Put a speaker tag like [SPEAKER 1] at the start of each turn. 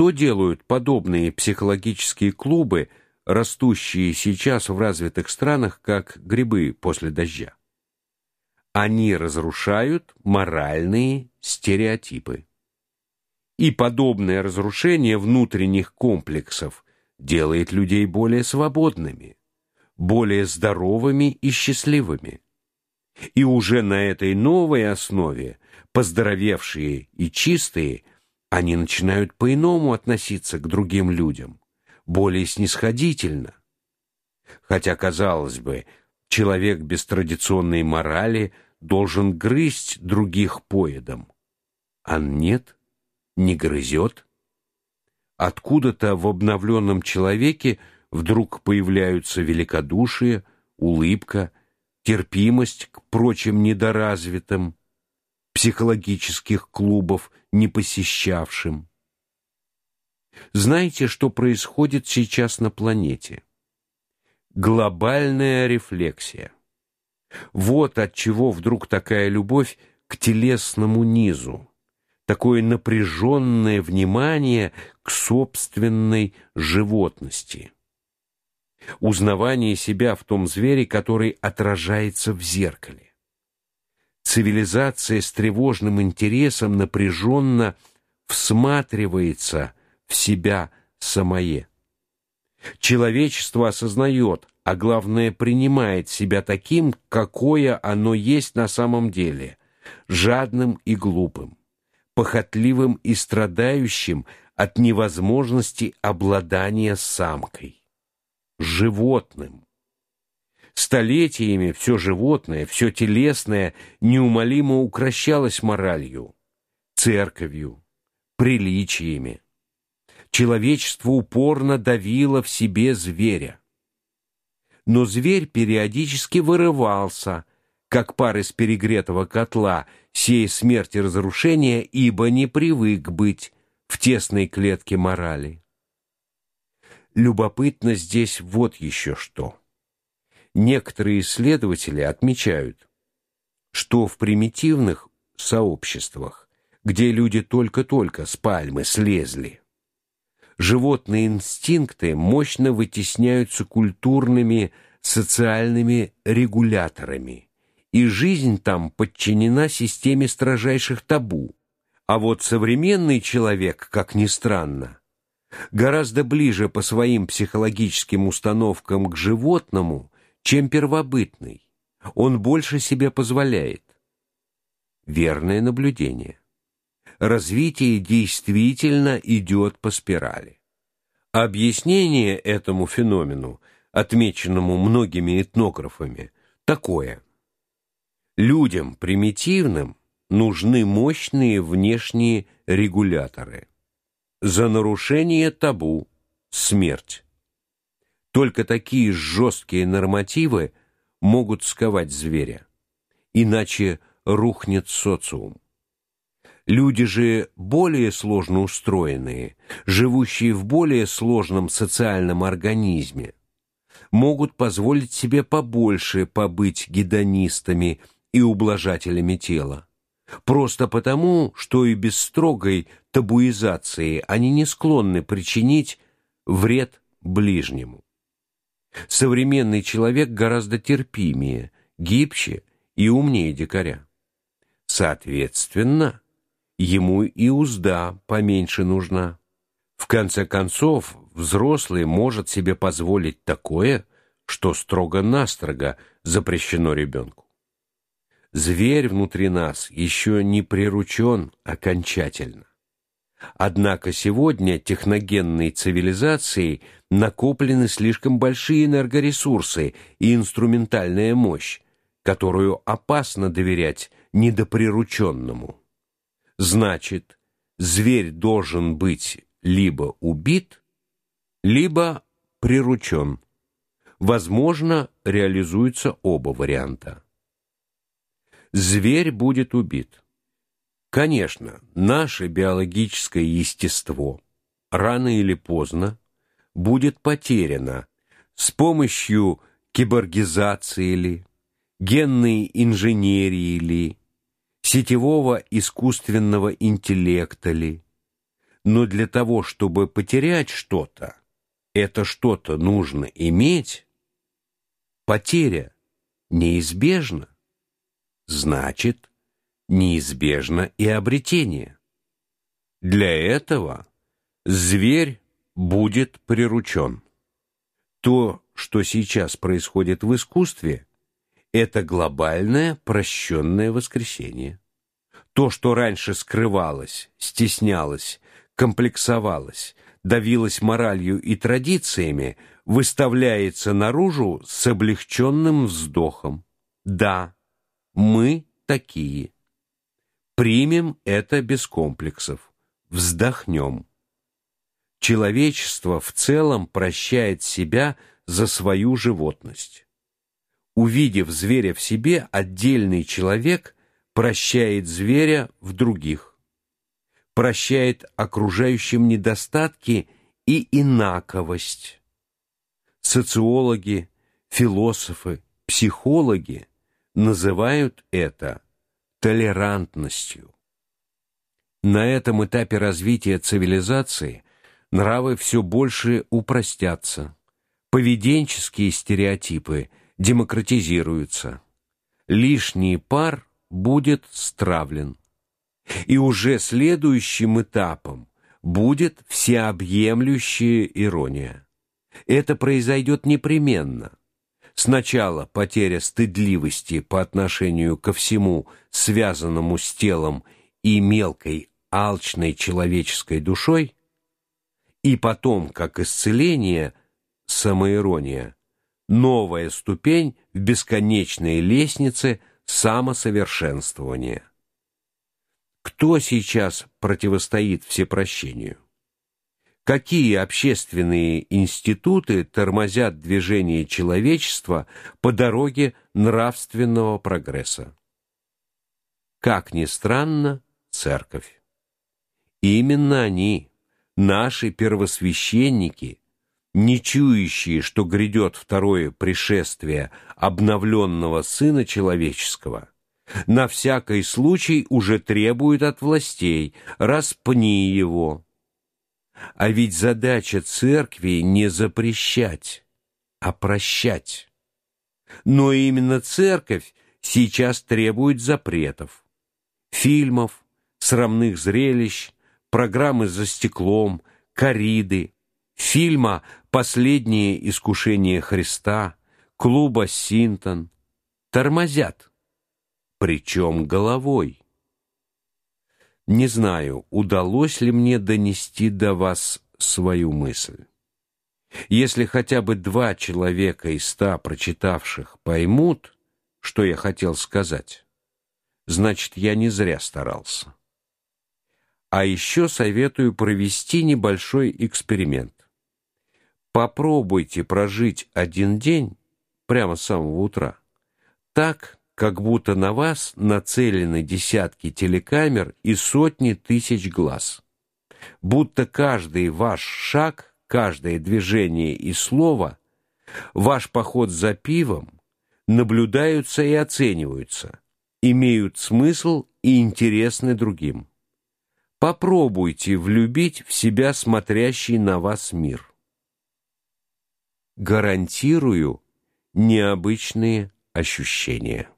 [SPEAKER 1] Что делают подобные психологические клубы, растущие сейчас в развитых странах как грибы после дождя? Они разрушают моральные стереотипы. И подобное разрушение внутренних комплексов делает людей более свободными, более здоровыми и счастливыми. И уже на этой новой основе, поздоровевшие и чистые, они начинают по-иному относиться к другим людям, более снисходительно. Хотя, казалось бы, человек без традиционной морали должен грызть других поедом. А нет, не грызет. Откуда-то в обновленном человеке вдруг появляются великодушие, улыбка, терпимость к прочим недоразвитым, психологических клубов не посещавшим. Знаете, что происходит сейчас на планете? Глобальная рефлексия. Вот от чего вдруг такая любовь к телесному низу, такое напряженное внимание к собственной животности. Узнавание себя в том звере, который отражается в зеркале. Цивилизация с тревожным интересом напряженно всматривается в себя самое. Человечество осознает, а главное принимает себя таким, какое оно есть на самом деле, жадным и глупым, похотливым и страдающим от невозможности обладания самкой, животным. Столетиями все животное, все телесное неумолимо укращалось моралью, церковью, приличиями. Человечество упорно давило в себе зверя но зверь периодически вырывался, как пар из перегретого котла, сей смерти и разрушения, ибо не привык быть в тесной клетке морали. Любопытно здесь вот еще что. Некоторые исследователи отмечают, что в примитивных сообществах, где люди только-только с пальмы слезли, животные инстинкты мощно вытесняются культурными, социальными регуляторами, и жизнь там подчинена системе строжайших табу. А вот современный человек, как ни странно, гораздо ближе по своим психологическим установкам к животному, чем первобытный. Он больше себе позволяет. Верное наблюдение развитие действительно идет по спирали. Объяснение этому феномену, отмеченному многими этнографами, такое: людям примитивным нужны мощные внешние регуляторы. За нарушение табу смерть. Только такие жесткие нормативы могут сковать зверя, иначе рухнет социум. Люди же более сложно устроенные, живущие в более сложном социальном организме, могут позволить себе побольше побыть гедонистами и ублажателями тела. Просто потому, что и без строгой табуизации они не склонны причинить вред ближнему. Современный человек гораздо терпимее, гибче и умнее дикаря. Соответственно, ему и узда поменьше нужна. В конце концов, взрослый может себе позволить такое, что строго-настрого запрещено ребенку. Зверь внутри нас еще не приручен окончательно. Однако сегодня техногенной цивилизацией накоплены слишком большие энергоресурсы и инструментальная мощь, которую опасно доверять недоприрученному. Значит, зверь должен быть либо убит, либо приручен. Возможно, реализуются оба варианта. Зверь будет убит. Конечно, наше биологическое естество рано или поздно будет потеряно с помощью киборгизации или генной инженерии или сетевого искусственного интеллекта ли. Но для того, чтобы потерять что-то, это что-то нужно иметь. Потеря неизбежна. Значит, неизбежно и обретение. Для этого зверь будет приручен. То, что сейчас происходит в искусстве, это глобальное прощенное воскресение. То, что раньше скрывалось, стеснялось, комплексовалось, давилось моралью и традициями, выставляется наружу с облегченным вздохом. Да, мы такие. Примем это без комплексов. Вздохнем. Человечество в целом прощает себя за свою животность. Увидев зверя в себе, отдельный человек прощает зверя в других. Прощает окружающим недостатки и инаковость. Социологи, философы, психологи называют это толерантностью. На этом этапе развития цивилизации нравы все больше упростятся, поведенческие стереотипы демократизируются, лишний пар будет стравлен, и уже следующим этапом будет всеобъемлющая ирония. Это произойдет непременно. Сначала потеря стыдливости по отношению ко всему, связанному с телом и мелкой алчной человеческой душой, и потом, как исцеление, самоирония, новая ступень в бесконечной лестнице самосовершенствования. Кто сейчас противостоит всепрощению? какие общественные институты тормозят движение человечества по дороге нравственного прогресса. Как ни странно, церковь. Именно они, наши первосвященники, не чующие, что грядет второе пришествие обновленного Сына Человеческого, на всякий случай уже требуют от властей «распни его». А ведь задача церкви не запрещать, а прощать. Но именно церковь сейчас требует запретов. Фильмов, срамных зрелищ, программы за стеклом, кориды, фильма «Последнее искушение Христа», клуба «Синтон» тормозят, причем головой. Не знаю, удалось ли мне донести до вас свою мысль. Если хотя бы два человека из ста прочитавших поймут, что я хотел сказать, значит, я не зря старался. А еще советую провести небольшой эксперимент. Попробуйте прожить один день прямо с самого утра так, как будто на вас нацелены десятки телекамер и сотни тысяч глаз. Будто каждый ваш шаг, каждое движение и слово, ваш поход за пивом наблюдаются и оцениваются, имеют смысл и интересны другим. Попробуйте влюбить в себя смотрящий на вас мир. Гарантирую необычные ощущения.